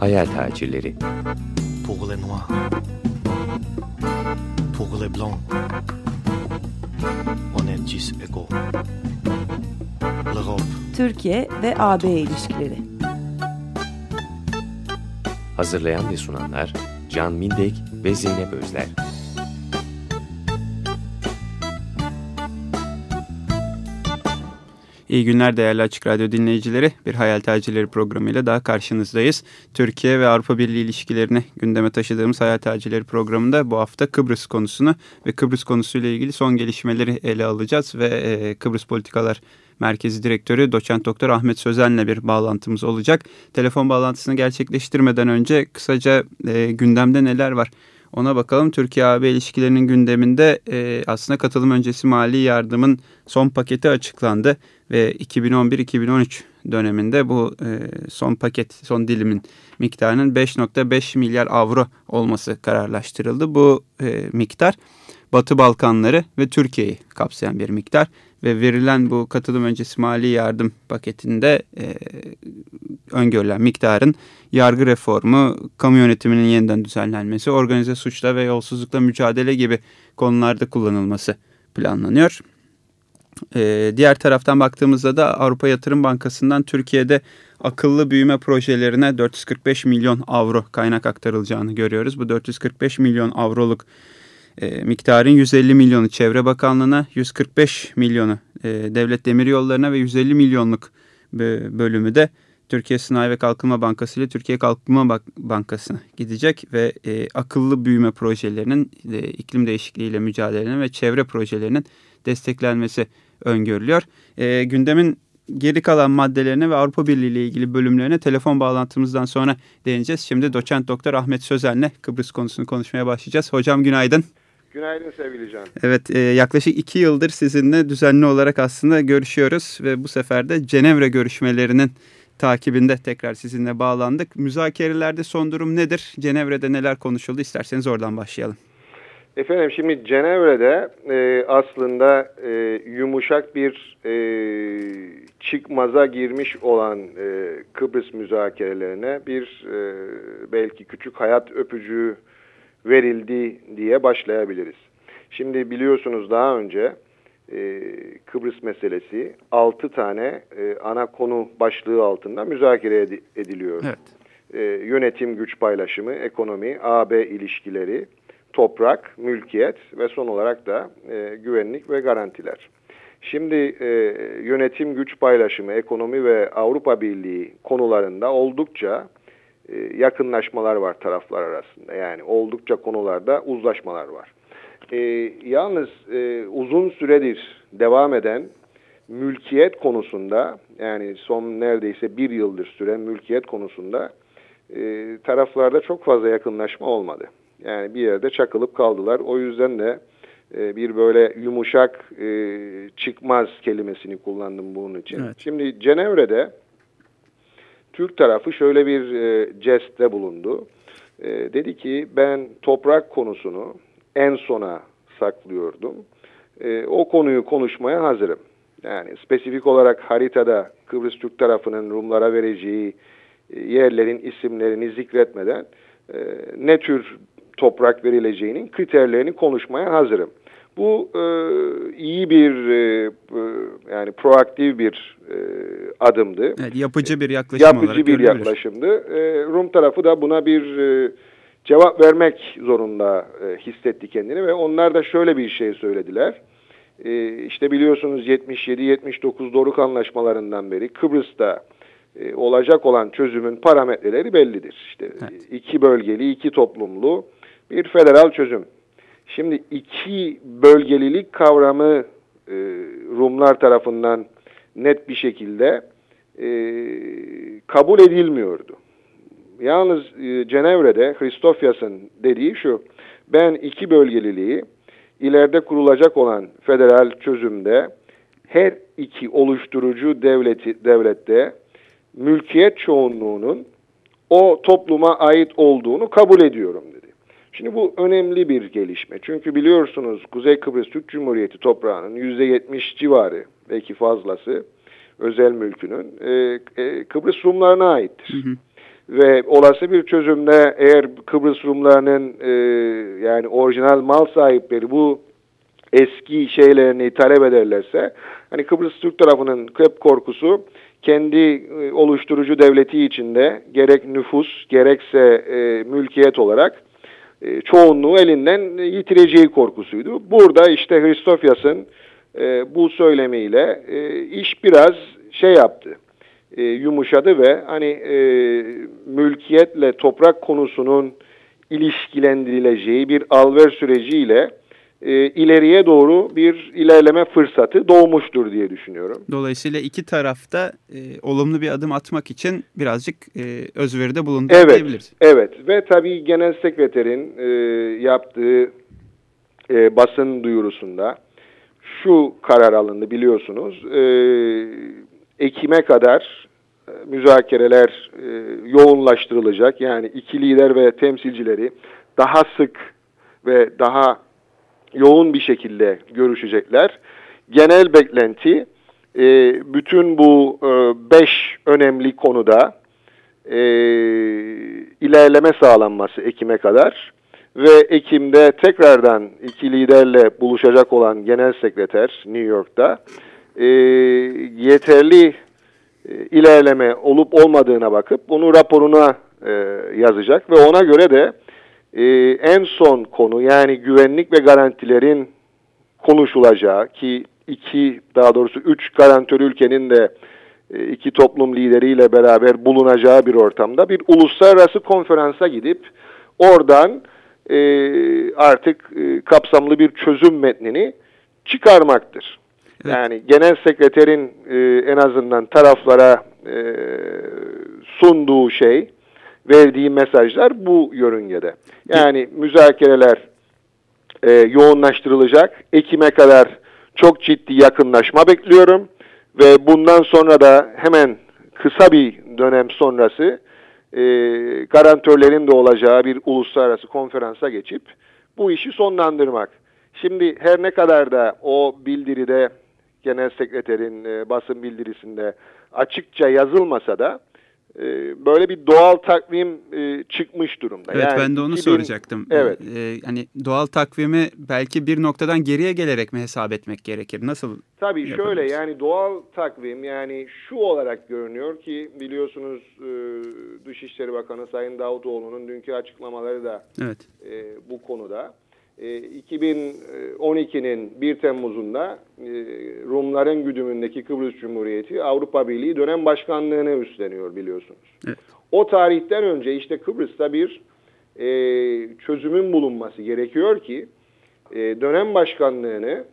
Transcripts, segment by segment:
Hayal tacirleri. Pour les noirs. Pour les blancs. On est tous égaux. L'Europe. Türkiye ve AB ilişkileri. Hazırlayan ve sunanlar Can Mindek ve Zeynep Özler. İyi günler değerli Açık Radyo dinleyicileri. Bir Hayal Tacirleri programıyla daha karşınızdayız. Türkiye ve Avrupa Birliği ilişkilerini gündeme taşıdığımız Hayal Tacirleri programında bu hafta Kıbrıs konusunu ve Kıbrıs konusuyla ilgili son gelişmeleri ele alacağız. Ve e, Kıbrıs Politikalar Merkezi Direktörü Doçent Doktor Ahmet Sözen'le bir bağlantımız olacak. Telefon bağlantısını gerçekleştirmeden önce kısaca e, gündemde neler var? Ona bakalım. Türkiye-AB ilişkilerinin gündeminde e, aslında katılım öncesi mali yardımın son paketi açıklandı ve 2011-2013 döneminde bu e, son paket, son dilimin miktarının 5.5 milyar avro olması kararlaştırıldı. Bu e, miktar Batı Balkanları ve Türkiye'yi kapsayan bir miktar ve verilen bu katılım öncesi mali yardım paketinde e, öngörülen miktarın yargı reformu, kamu yönetiminin yeniden düzenlenmesi, organize suçla ve yolsuzlukla mücadele gibi konularda kullanılması planlanıyor. Ee, diğer taraftan baktığımızda da Avrupa Yatırım Bankası'ndan Türkiye'de akıllı büyüme projelerine 445 milyon avro kaynak aktarılacağını görüyoruz. Bu 445 milyon avroluk e, miktarın 150 milyonu Çevre Bakanlığı'na, 145 milyonu e, Devlet Demiryolları'na ve 150 milyonluk bölümü de Türkiye Sanayi ve Kalkınma Bankası ile Türkiye Kalkınma Bankası'na gidecek ve e, akıllı büyüme projelerinin iklim değişikliğiyle mücadelenin ve çevre projelerinin desteklenmesi öngörülüyor. E, gündemin geri kalan maddelerine ve Avrupa Birliği ile ilgili bölümlerine telefon bağlantımızdan sonra değineceğiz. Şimdi doçent doktor Ahmet Sözen'le Kıbrıs konusunu konuşmaya başlayacağız. Hocam günaydın. Günaydın sevgili Can. Evet e, yaklaşık iki yıldır sizinle düzenli olarak aslında görüşüyoruz ve bu sefer de Cenevre görüşmelerinin takibinde tekrar sizinle bağlandık. Müzakerelerde son durum nedir? Cenevre'de neler konuşuldu? İsterseniz oradan başlayalım. Efendim şimdi Cenevre'de e, aslında e, yumuşak bir e, çıkmaza girmiş olan e, Kıbrıs müzakerelerine bir e, belki küçük hayat öpücüğü verildi diye başlayabiliriz. Şimdi biliyorsunuz daha önce e, Kıbrıs meselesi 6 tane e, ana konu başlığı altında müzakere ed ediliyor. Evet. E, yönetim güç paylaşımı, ekonomi, AB ilişkileri, toprak, mülkiyet ve son olarak da e, güvenlik ve garantiler. Şimdi e, yönetim güç paylaşımı, ekonomi ve Avrupa Birliği konularında oldukça e, yakınlaşmalar var taraflar arasında. Yani oldukça konularda uzlaşmalar var. E, yalnız e, uzun süredir devam eden mülkiyet konusunda yani son neredeyse bir yıldır süren mülkiyet konusunda e, taraflarda çok fazla yakınlaşma olmadı. Yani bir yerde çakılıp kaldılar. O yüzden de e, bir böyle yumuşak e, çıkmaz kelimesini kullandım bunun için. Evet. Şimdi Cenevre'de Türk tarafı şöyle bir e, jestte bulundu. E, dedi ki ben toprak konusunu en sona saklıyordum. E, o konuyu konuşmaya hazırım. Yani spesifik olarak haritada Kıbrıs Türk tarafının Rumlara vereceği e, yerlerin isimlerini zikretmeden e, ne tür toprak verileceğinin kriterlerini konuşmaya hazırım. Bu e, iyi bir e, e, yani proaktif bir e, adımdı. Evet, yapıcı bir yaklaşım yapıcı olarak bir yaklaşımdı. E, Rum tarafı da buna bir e, cevap vermek zorunda e, hissetti kendini ve onlar da şöyle bir şey söylediler. E, işte biliyorsunuz 77-79 Doruk anlaşmalarından beri Kıbrıs'ta e, olacak olan çözümün parametreleri bellidir. İşte evet. iki bölgeli, iki toplumlu bir federal çözüm. Şimdi iki bölgelilik kavramı e, Rumlar tarafından net bir şekilde e, kabul edilmiyordu. Yalnız e, Cenevre'de Christofias'ın dediği şu, ben iki bölgeliliği ileride kurulacak olan federal çözümde her iki oluşturucu devleti, devlette mülkiyet çoğunluğunun o topluma ait olduğunu kabul ediyorum. Şimdi bu önemli bir gelişme. Çünkü biliyorsunuz Kuzey Kıbrıs Türk Cumhuriyeti toprağının %70 civarı belki fazlası özel mülkünün e, e, Kıbrıs Rumlarına aittir. Hı hı. Ve olası bir çözümde eğer Kıbrıs Rumlarının e, yani orijinal mal sahipleri bu eski şeylerini talep ederlerse hani Kıbrıs Türk tarafının hep korkusu kendi e, oluşturucu devleti içinde gerek nüfus gerekse e, mülkiyet olarak e, çoğunluğu elinden yitireceği korkusuydu. Burada işte Hristofyas'ın e, bu söylemiyle e, iş biraz şey yaptı, yumuşadı ve hani mülkiyetle toprak konusunun ilişkilendirileceği bir alver süreciyle e, ileriye doğru bir ilerleme fırsatı doğmuştur diye düşünüyorum. Dolayısıyla iki tarafta e, olumlu bir adım atmak için birazcık e, özveride bulundu evet, diyebiliriz. Evet ve tabii genel sekreterin e, yaptığı e, basın duyurusunda şu karar alındı biliyorsunuz. E, Ekim'e kadar e, müzakereler e, yoğunlaştırılacak. Yani iki lider ve temsilcileri daha sık ve daha yoğun bir şekilde görüşecekler. Genel beklenti e, bütün bu e, beş önemli konuda e, ilerleme sağlanması Ekim'e kadar ve Ekim'de tekrardan iki liderle buluşacak olan genel sekreter New York'ta e, yeterli e, ilerleme olup olmadığına bakıp bunu raporuna e, yazacak ve ona göre de e, en son konu yani güvenlik ve garantilerin konuşulacağı ki iki daha doğrusu üç garantör ülkenin de e, iki toplum lideriyle beraber bulunacağı bir ortamda bir uluslararası konferansa gidip oradan e, artık e, kapsamlı bir çözüm metnini çıkarmaktır. Evet. Yani genel sekreterin e, en azından taraflara e, sunduğu şey verdiği mesajlar bu yörüngede. Yani müzakereler e, yoğunlaştırılacak. Ekim'e kadar çok ciddi yakınlaşma bekliyorum. Ve bundan sonra da hemen kısa bir dönem sonrası e, garantörlerin de olacağı bir uluslararası konferansa geçip bu işi sonlandırmak. Şimdi her ne kadar da o bildiride genel sekreterin e, basın bildirisinde açıkça yazılmasa da böyle bir doğal takvim e, çıkmış durumda. Evet yani ben de onu 2000, soracaktım. Evet. Ee, hani doğal takvimi belki bir noktadan geriye gelerek mi hesap etmek gerekir? Nasıl? Tabii şöyle yani doğal takvim yani şu olarak görünüyor ki biliyorsunuz e, Dışişleri Bakanı Sayın Davutoğlu'nun dünkü açıklamaları da evet. E, bu konuda. 2012'nin e, 1 Temmuz'unda e, Rumların güdümündeki Kıbrıs Cumhuriyeti Avrupa Birliği dönem başkanlığını üstleniyor biliyorsunuz. Evet. O tarihten önce işte Kıbrıs'ta bir e, çözümün bulunması gerekiyor ki e, dönem başkanlığını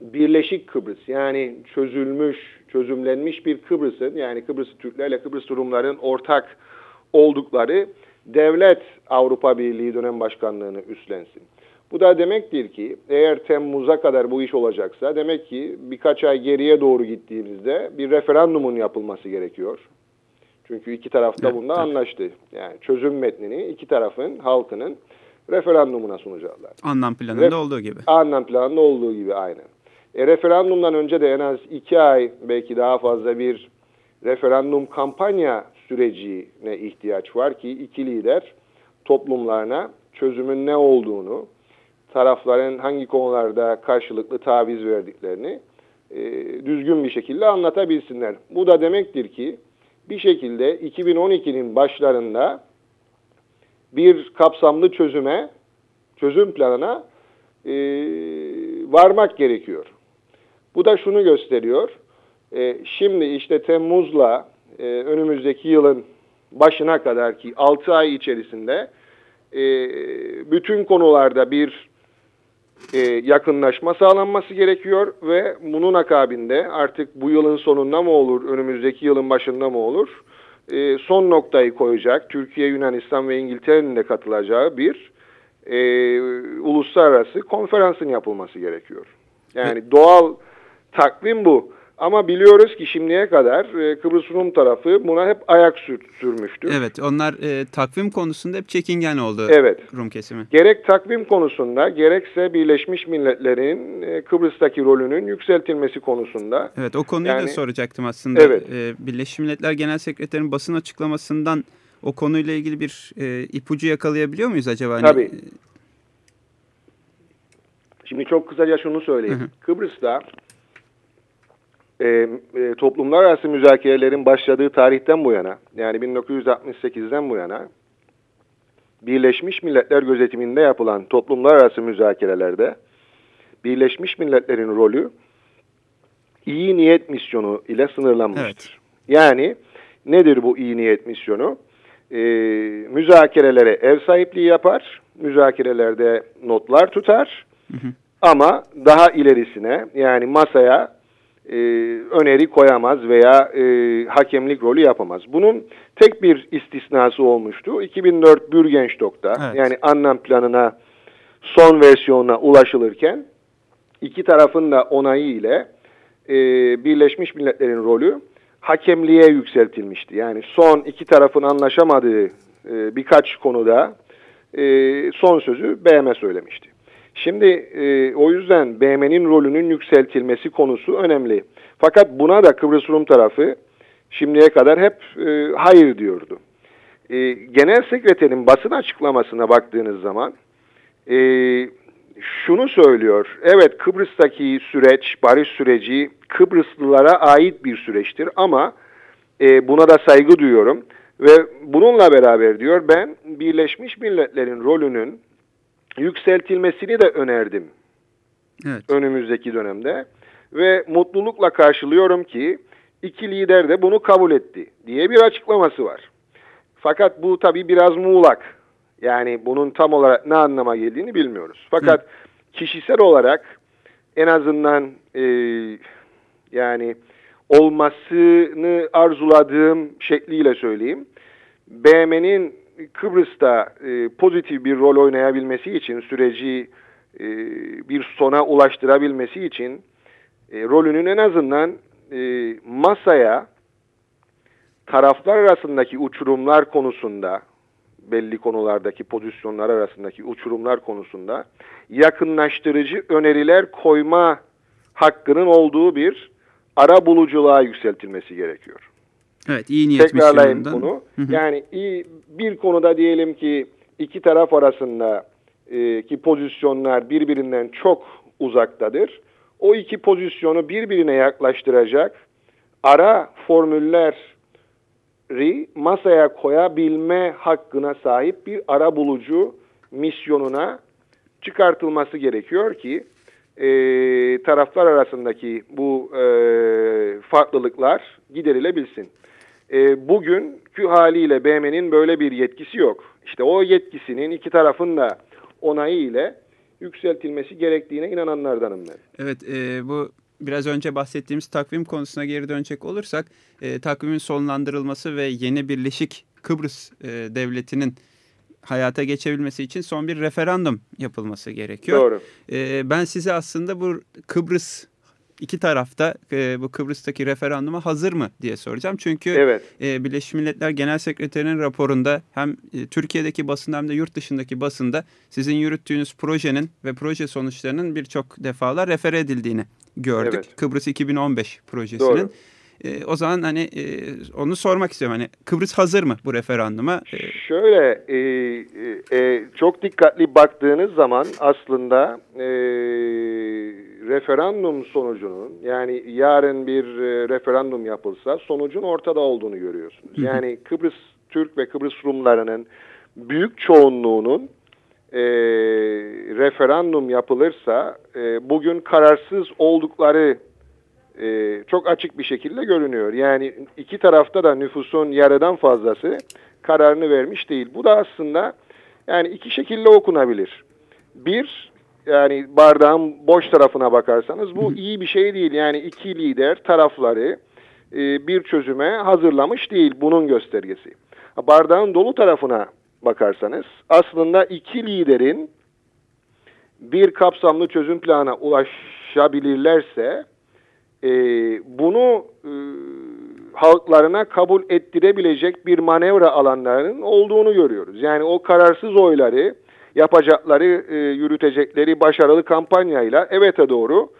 Birleşik Kıbrıs yani çözülmüş, çözümlenmiş bir Kıbrıs'ın yani Kıbrıs Türklerle Kıbrıs Rumların ortak oldukları devlet Avrupa Birliği dönem başkanlığını üstlensin. Bu da demektir ki eğer Temmuz'a kadar bu iş olacaksa demek ki birkaç ay geriye doğru gittiğimizde bir referandumun yapılması gerekiyor. Çünkü iki taraf da bunda anlaştı. Yani çözüm metnini iki tarafın halkının referandumuna sunacaklar. Anlam planında Ref olduğu gibi. Anlam planında olduğu gibi aynen. E, referandumdan önce de en az iki ay belki daha fazla bir referandum kampanya sürecine ihtiyaç var ki iki lider toplumlarına çözümün ne olduğunu, tarafların hangi konularda karşılıklı taviz verdiklerini e, düzgün bir şekilde anlatabilsinler. Bu da demektir ki bir şekilde 2012'nin başlarında bir kapsamlı çözüme, çözüm planına e, varmak gerekiyor. Bu da şunu gösteriyor. E, şimdi işte Temmuz'la e, önümüzdeki yılın başına kadar ki 6 ay içerisinde e, bütün konularda bir e, yakınlaşma sağlanması gerekiyor ve bunun akabinde artık bu yılın sonunda mı olur, önümüzdeki yılın başında mı olur, e, son noktayı koyacak Türkiye, Yunanistan ve İngiltere'nin de katılacağı bir e, uluslararası konferansın yapılması gerekiyor. Yani doğal takvim bu. Ama biliyoruz ki şimdiye kadar e, Kıbrıs Rum tarafı buna hep ayak sür, sürmüştür. Evet onlar e, takvim konusunda hep çekingen oldu Evet. Rum kesimi. Gerek takvim konusunda gerekse Birleşmiş Milletler'in e, Kıbrıs'taki rolünün yükseltilmesi konusunda. Evet o konuyu Yani- da soracaktım aslında. Evet. E, Birleşmiş Milletler Genel Sekreterinin basın açıklamasından o konuyla ilgili bir e, ipucu yakalayabiliyor muyuz acaba? Hani, Tabii. Şimdi çok kısaca şunu söyleyeyim. Hı hı. Kıbrıs'ta e, e, toplumlar arası müzakerelerin başladığı tarihten bu yana yani 1968'den bu yana Birleşmiş Milletler gözetiminde yapılan toplumlar arası müzakerelerde Birleşmiş Milletler'in rolü iyi niyet misyonu ile sınırlanmıştır. Evet. Yani nedir bu iyi niyet misyonu? Ee, müzakerelere ev sahipliği yapar, müzakerelerde notlar tutar ama daha ilerisine yani masaya e, öneri koyamaz veya e, hakemlik rolü yapamaz. Bunun tek bir istisnası olmuştu. 2004 Bürgenstock'ta Evet. yani Annan planına son versiyonuna ulaşılırken iki tarafın da onayı ile e, Birleşmiş Milletler'in rolü hakemliğe yükseltilmişti. Yani son iki tarafın anlaşamadığı e, birkaç konuda e, son sözü BM söylemişti. Şimdi e, o yüzden BM'nin rolünün yükseltilmesi konusu önemli. Fakat buna da Kıbrıs Rum tarafı şimdiye kadar hep e, hayır diyordu. E, Genel Sekreterin basın açıklamasına baktığınız zaman e, şunu söylüyor. Evet Kıbrıs'taki süreç, barış süreci Kıbrıslılara ait bir süreçtir ama e, buna da saygı duyuyorum. Ve bununla beraber diyor ben Birleşmiş Milletler'in rolünün yükseltilmesini de önerdim Evet. önümüzdeki dönemde. Ve mutlulukla karşılıyorum ki iki lider de bunu kabul etti diye bir açıklaması var. Fakat bu tabii biraz muğlak. Yani bunun tam olarak ne anlama geldiğini bilmiyoruz. Fakat kişisel olarak en azından e, yani olmasını arzuladığım şekliyle söyleyeyim. BM'nin Kıbrıs'ta e, pozitif bir rol oynayabilmesi için süreci e, bir sona ulaştırabilmesi için e, rolünün en azından e, masaya taraflar arasındaki uçurumlar konusunda belli konulardaki pozisyonlar arasındaki uçurumlar konusunda yakınlaştırıcı öneriler koyma hakkının olduğu bir ara buluculuğa yükseltilmesi gerekiyor. Evet iyi niyet misyonundan. bunu. Hı hı. Yani iyi, bir konuda diyelim ki iki taraf arasında e, ki pozisyonlar birbirinden çok uzaktadır. O iki pozisyonu birbirine yaklaştıracak ara formülleri masaya koyabilme hakkına sahip bir ara bulucu misyonuna çıkartılması gerekiyor ki e, taraflar arasındaki bu e, farklılıklar giderilebilsin. E, bugünkü haliyle BM'nin böyle bir yetkisi yok. İşte o yetkisinin iki tarafın da onayı ile yükseltilmesi gerektiğine inananlardanım ben. Evet e, bu biraz önce bahsettiğimiz takvim konusuna geri dönecek olursak e, takvimin sonlandırılması ve yeni Birleşik Kıbrıs e, Devleti'nin hayata geçebilmesi için son bir referandum yapılması gerekiyor. Doğru. E, ben size aslında bu Kıbrıs iki tarafta e, bu Kıbrıs'taki referanduma hazır mı diye soracağım. Çünkü Evet. e, Birleşmiş Milletler Genel Sekreterinin raporunda hem e, Türkiye'deki basında hem de yurt dışındaki basında sizin yürüttüğünüz projenin ve proje sonuçlarının birçok defalar refere edildiğini gördük. Evet. Kıbrıs 2015 projesinin. Doğru. E, o zaman hani e, onu sormak istiyorum. Hani Kıbrıs hazır mı bu referanduma? E, Şöyle e, e, e, çok dikkatli baktığınız zaman aslında e, referandum sonucunun yani yarın bir e, referandum yapılsa sonucun ortada olduğunu görüyorsunuz. Yani Kıbrıs Türk ve Kıbrıs Rumlarının büyük çoğunluğunun e, referandum yapılırsa e, bugün kararsız oldukları e, çok açık bir şekilde görünüyor. Yani iki tarafta da nüfusun yarıdan fazlası kararını vermiş değil. Bu da aslında yani iki şekilde okunabilir. Bir, yani bardağın boş tarafına bakarsanız bu iyi bir şey değil. Yani iki lider tarafları e, bir çözüme hazırlamış değil. Bunun göstergesi. Bardağın dolu tarafına bakarsanız aslında iki liderin bir kapsamlı çözüm planına ulaşabilirlerse e, bunu e, halklarına kabul ettirebilecek bir manevra alanlarının olduğunu görüyoruz. Yani o kararsız oyları yapacakları, e, yürütecekleri başarılı kampanyayla evet'e doğru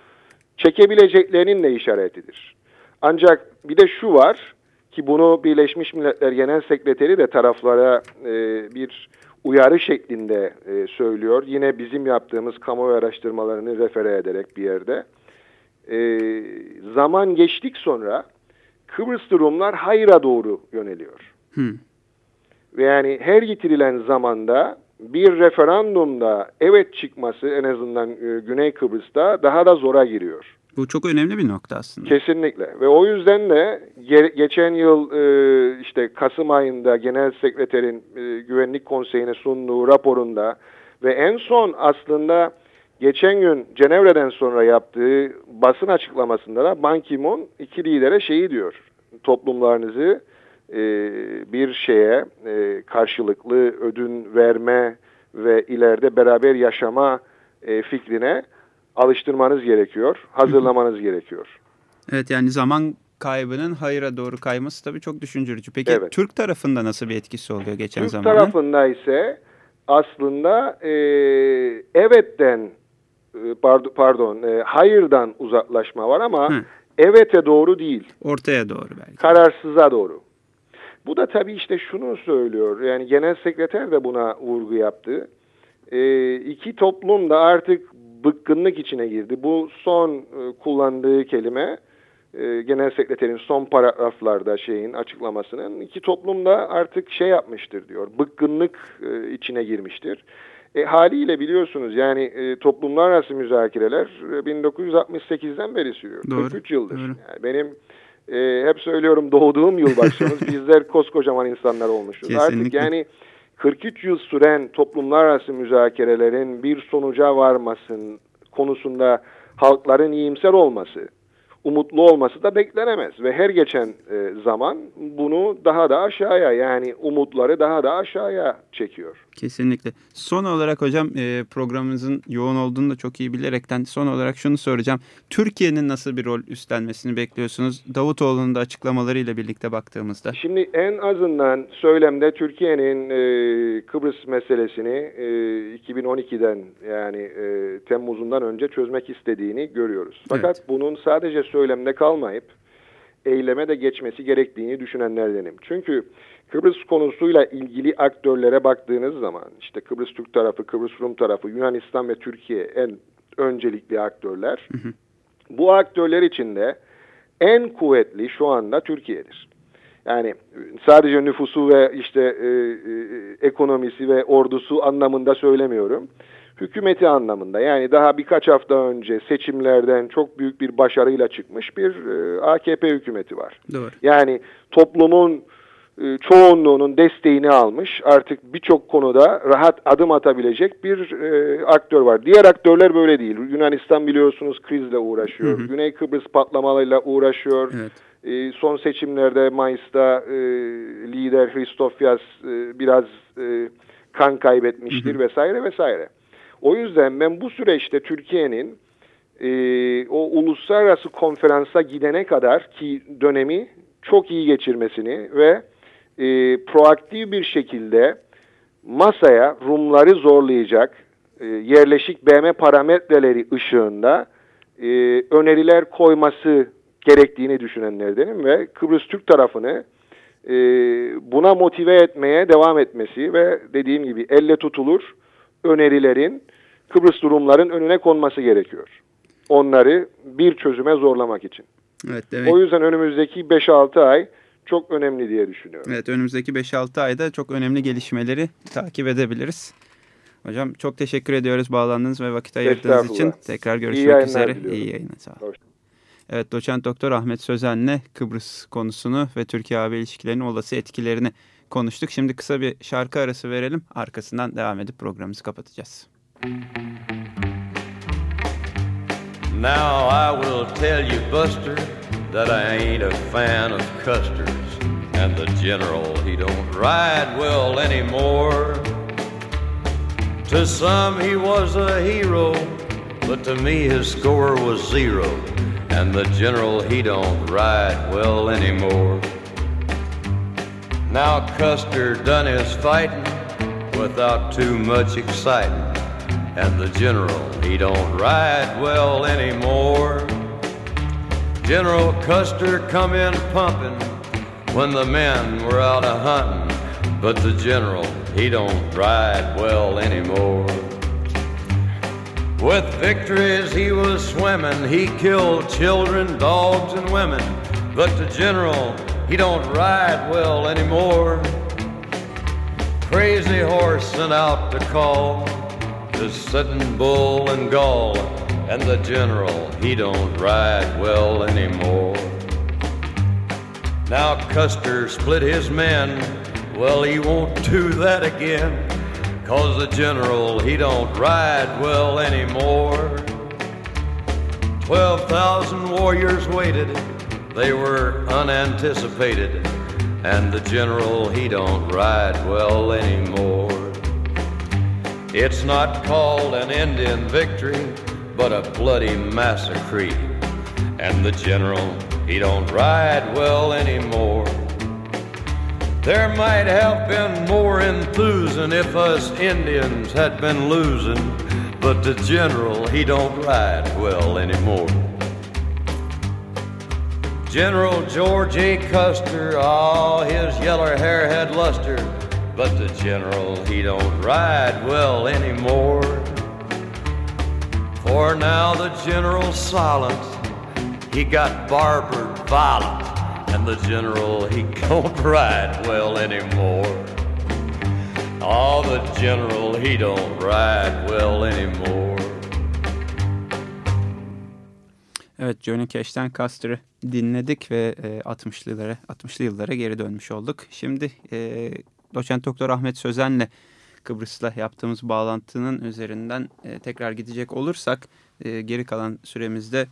çekebileceklerinin de işaretidir. Ancak bir de şu var ki bunu Birleşmiş Milletler Genel Sekreteri de taraflara e, bir uyarı şeklinde e, söylüyor. Yine bizim yaptığımız kamuoyu araştırmalarını refere ederek bir yerde. E, zaman geçtik sonra Kıbrıs Rumlar hayra doğru yöneliyor. Hmm. Ve yani her getirilen zamanda bir referandumda evet çıkması en azından e, Güney Kıbrıs'ta daha da zora giriyor. Bu çok önemli bir nokta aslında. Kesinlikle ve o yüzden de ge geçen yıl e, işte Kasım ayında Genel Sekreterin e, Güvenlik Konseyi'ne sunduğu raporunda ve en son aslında geçen gün Cenevre'den sonra yaptığı basın açıklamasında da Ban Ki-moon iki lidere şeyi diyor. Toplumlarınızı e, bir şeye e, karşılıklı ödün verme ve ileride beraber yaşama e, fikrine alıştırmanız gerekiyor, hazırlamanız gerekiyor. Evet yani zaman kaybının hayıra doğru kayması tabii çok düşündürücü. Peki Evet. Türk tarafında nasıl bir etkisi oluyor geçen Türk zamanın? tarafında ise aslında e, evetten pardon, pardon e, hayırdan uzaklaşma var ama Hı. evete doğru değil, Ortaya doğru belki. kararsıza doğru. Bu da tabii işte şunu söylüyor. Yani genel sekreter de buna vurgu yaptı. E, iki toplum da artık bıkkınlık içine girdi. Bu son e, kullandığı kelime e, genel sekreterin son paragraflarda şeyin açıklamasının iki toplum da artık şey yapmıştır diyor. Bıkkınlık e, içine girmiştir. E, haliyle biliyorsunuz yani e, toplumlar arası müzakereler e, 1968'den beri sürüyor. Doğru, 43 yıldır. doğru. Yani benim e, hep söylüyorum doğduğum yıl başlamış. Bizler koskocaman insanlar olmuşuz. Artık Kesinlikle. yani 43 yıl süren toplumlar arası müzakerelerin bir sonuca varmasın konusunda halkların iyimser olması, umutlu olması da beklenemez. Ve her geçen e, zaman bunu daha da aşağıya yani umutları daha da aşağıya çekiyor. Kesinlikle. Son olarak hocam e, programımızın yoğun olduğunu da çok iyi bilerekten son olarak şunu soracağım. Türkiye'nin nasıl bir rol üstlenmesini bekliyorsunuz? Davutoğlu'nun da açıklamalarıyla birlikte baktığımızda. Şimdi en azından söylemde Türkiye'nin e, Kıbrıs meselesini e, 2012'den yani e, Temmuz'undan önce çözmek istediğini görüyoruz. Fakat bunun sadece söylemde kalmayıp eyleme de geçmesi gerektiğini düşünenlerdenim. Çünkü Kıbrıs konusuyla ilgili aktörlere baktığınız zaman işte Kıbrıs Türk tarafı, Kıbrıs Rum tarafı, Yunanistan ve Türkiye en öncelikli aktörler. Bu aktörler içinde en kuvvetli şu anda Türkiye'dir. Yani sadece nüfusu ve işte e, e, ekonomisi ve ordusu anlamında söylemiyorum. Hükümeti anlamında yani daha birkaç hafta önce seçimlerden çok büyük bir başarıyla çıkmış bir e, AKP hükümeti var. Doğru. Yani toplumun e, çoğunluğunun desteğini almış artık birçok konuda rahat adım atabilecek bir e, aktör var. Diğer aktörler böyle değil. Yunanistan biliyorsunuz krizle uğraşıyor. Güney Kıbrıs patlamalarıyla uğraşıyor. Evet. E, son seçimlerde Mayıs'ta e, lider Hristofyas e, biraz e, kan kaybetmiştir vesaire vesaire. O yüzden ben bu süreçte Türkiye'nin e, o uluslararası konferansa gidene kadar ki dönemi çok iyi geçirmesini ve e, proaktif bir şekilde masaya Rumları zorlayacak e, yerleşik BM parametreleri ışığında e, öneriler koyması gerektiğini düşünenlerdenim ve Kıbrıs Türk tarafını e, buna motive etmeye devam etmesi ve dediğim gibi elle tutulur önerilerin Kıbrıs durumların önüne konması gerekiyor. Onları bir çözüme zorlamak için. Evet demek. O yüzden önümüzdeki 5-6 ay çok önemli diye düşünüyorum. Evet önümüzdeki 5-6 ayda çok önemli gelişmeleri takip edebiliriz. Hocam çok teşekkür ediyoruz bağlandığınız ve vakit ayırdığınız için. Tekrar İyi görüşmek yayınlar üzere. diliyorum. İyi yayınlar. Sağ olun. Evet doçent doktor Ahmet Sözen'le Kıbrıs konusunu ve Türkiye-AB ilişkilerinin olası etkilerini konuştuk. Şimdi kısa bir şarkı arası verelim. Arkasından devam edip programımızı kapatacağız. Now I will tell you, Buster, that I ain't a fan of Custer's. And the general, he don't ride well anymore. To some he was a hero, but to me his score was zero. and the general he don't ride well anymore. Now Custer done his fighting without too much exciting, and the general he don't ride well anymore. General Custer come in pumping when the men were out a hunting, but the general he don't ride well anymore. With victories he was swimming, he killed children, dogs, and women, but the general he don't ride well anymore. Crazy horse sent out to call the sitting bull and gall, and the general he don't ride well anymore. Now Custer split his men, well he won't do that again, cause the general he don't ride well anymore. Twelve thousand warriors waited they were unanticipated, and the general, he don't ride well anymore. It's not called an Indian victory, but a bloody massacre, and the general, he don't ride well anymore. There might have been more enthusing if us Indians had been losing, but the general, he don't ride well anymore. General George A. Custer, all his yeller hair had luster, but the general, he don't ride well anymore. For now the general's silent, he got barbered violent, and the general, he don't ride well anymore. Oh, the general, he don't ride well anymore. Evet Johnny Cash'ten Custer'ı dinledik ve e, 60'lılara 60'lı yıllara geri dönmüş olduk. Şimdi e, doçent doktor Ahmet Sözen'le Kıbrıs'la yaptığımız bağlantının üzerinden e, tekrar gidecek olursak e, geri kalan süremizde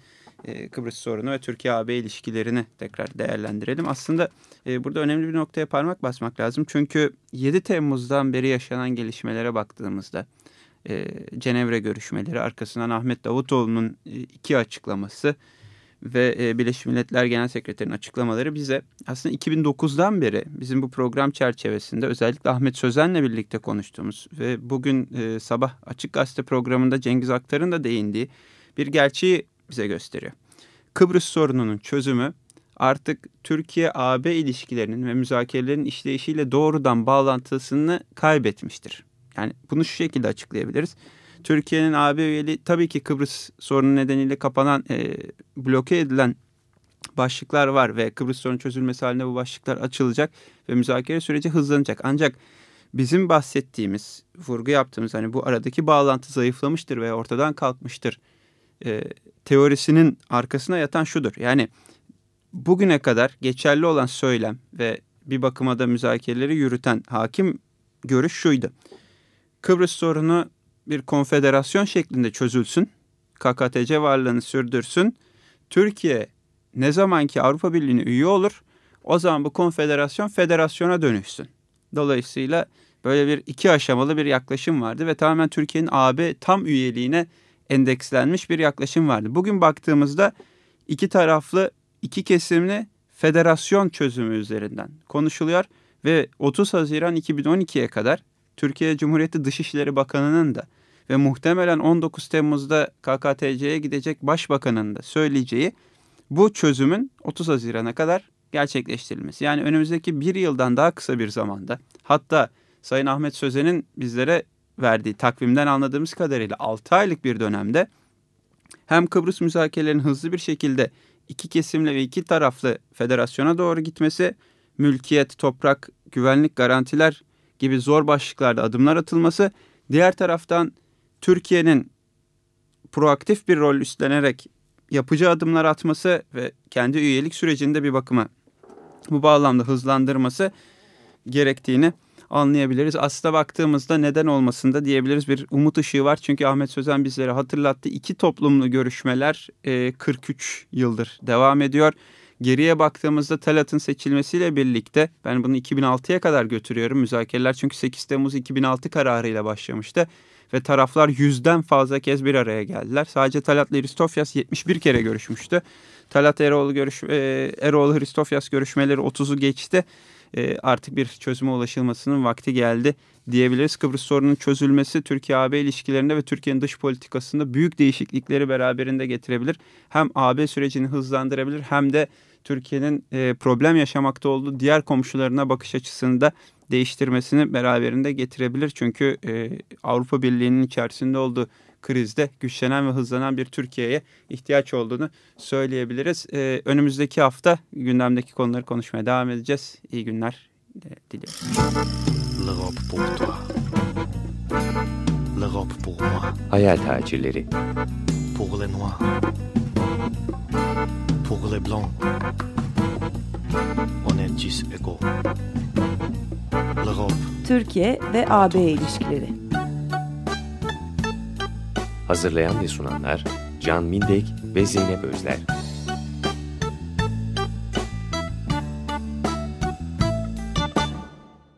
e, Kıbrıs sorunu ve Türkiye-AB ilişkilerini tekrar değerlendirelim. Aslında e, burada önemli bir noktaya parmak basmak lazım. Çünkü 7 Temmuz'dan beri yaşanan gelişmelere baktığımızda e, Cenevre görüşmeleri arkasından Ahmet Davutoğlu'nun e, iki açıklaması ve e, Birleşmiş Milletler Genel Sekreterinin açıklamaları bize aslında 2009'dan beri bizim bu program çerçevesinde özellikle Ahmet Sözen'le birlikte konuştuğumuz ve bugün e, sabah Açık Gazete programında Cengiz Aktar'ın da değindiği bir gerçeği bize gösteriyor. Kıbrıs sorununun çözümü artık Türkiye-AB ilişkilerinin ve müzakerelerin işleyişiyle doğrudan bağlantısını kaybetmiştir. Yani bunu şu şekilde açıklayabiliriz. Türkiye'nin AB üyeliği tabii ki Kıbrıs sorunu nedeniyle kapanan, e, bloke edilen başlıklar var ve Kıbrıs sorunu çözülmesi halinde bu başlıklar açılacak ve müzakere süreci hızlanacak. Ancak bizim bahsettiğimiz, vurgu yaptığımız hani bu aradaki bağlantı zayıflamıştır ve ortadan kalkmıştır e, teorisinin arkasına yatan şudur. Yani bugüne kadar geçerli olan söylem ve bir bakıma da müzakereleri yürüten hakim görüş şuydu. Kıbrıs sorunu bir konfederasyon şeklinde çözülsün. KKTC varlığını sürdürsün. Türkiye ne zamanki Avrupa Birliği'ne üye olur o zaman bu konfederasyon federasyona dönüşsün. Dolayısıyla böyle bir iki aşamalı bir yaklaşım vardı ve tamamen Türkiye'nin AB tam üyeliğine endekslenmiş bir yaklaşım vardı. Bugün baktığımızda iki taraflı, iki kesimli federasyon çözümü üzerinden konuşuluyor ve 30 Haziran 2012'ye kadar Türkiye Cumhuriyeti Dışişleri Bakanı'nın da ve muhtemelen 19 Temmuz'da KKTC'ye gidecek başbakanın da söyleyeceği bu çözümün 30 Haziran'a kadar gerçekleştirilmesi. Yani önümüzdeki bir yıldan daha kısa bir zamanda hatta Sayın Ahmet Sözen'in bizlere verdiği takvimden anladığımız kadarıyla 6 aylık bir dönemde hem Kıbrıs müzakerelerinin hızlı bir şekilde iki kesimle ve iki taraflı federasyona doğru gitmesi, mülkiyet, toprak, güvenlik garantiler gibi zor başlıklarda adımlar atılması, diğer taraftan Türkiye'nin proaktif bir rol üstlenerek yapıcı adımlar atması ve kendi üyelik sürecinde bir bakıma bu bağlamda hızlandırması gerektiğini anlayabiliriz. Aslında baktığımızda neden olmasında diyebiliriz bir umut ışığı var. Çünkü Ahmet Sözen bizlere hatırlattı. İki toplumlu görüşmeler 43 yıldır devam ediyor. Geriye baktığımızda Talat'ın seçilmesiyle birlikte ben bunu 2006'ya kadar götürüyorum müzakereler. Çünkü 8 Temmuz 2006 kararıyla başlamıştı. Ve taraflar yüzden fazla kez bir araya geldiler. Sadece Talat'la Hristofyas 71 kere görüşmüştü. Talat Eroğlu, görüş, e, Eroğlu Hristofyas görüşmeleri 30'u geçti. E, artık bir çözüme ulaşılmasının vakti geldi diyebiliriz. Kıbrıs sorunun çözülmesi Türkiye-AB ilişkilerinde ve Türkiye'nin dış politikasında büyük değişiklikleri beraberinde getirebilir. Hem AB sürecini hızlandırabilir hem de Türkiye'nin e, problem yaşamakta olduğu diğer komşularına bakış açısını da değiştirmesini beraberinde getirebilir. Çünkü e, Avrupa Birliği'nin içerisinde olduğu krizde güçlenen ve hızlanan bir Türkiye'ye ihtiyaç olduğunu söyleyebiliriz. E, önümüzdeki hafta gündemdeki konuları konuşmaya devam edeceğiz. İyi günler diliyorum. L'Europe pour toi. L'Europe pour moi. Hayal tacirleri. Pour les noirs. Pour les blancs. On est tous égaux. Türkiye ve AB ilişkileri. Hazırlayan ve sunanlar Can Mindek ve Zeynep Özler.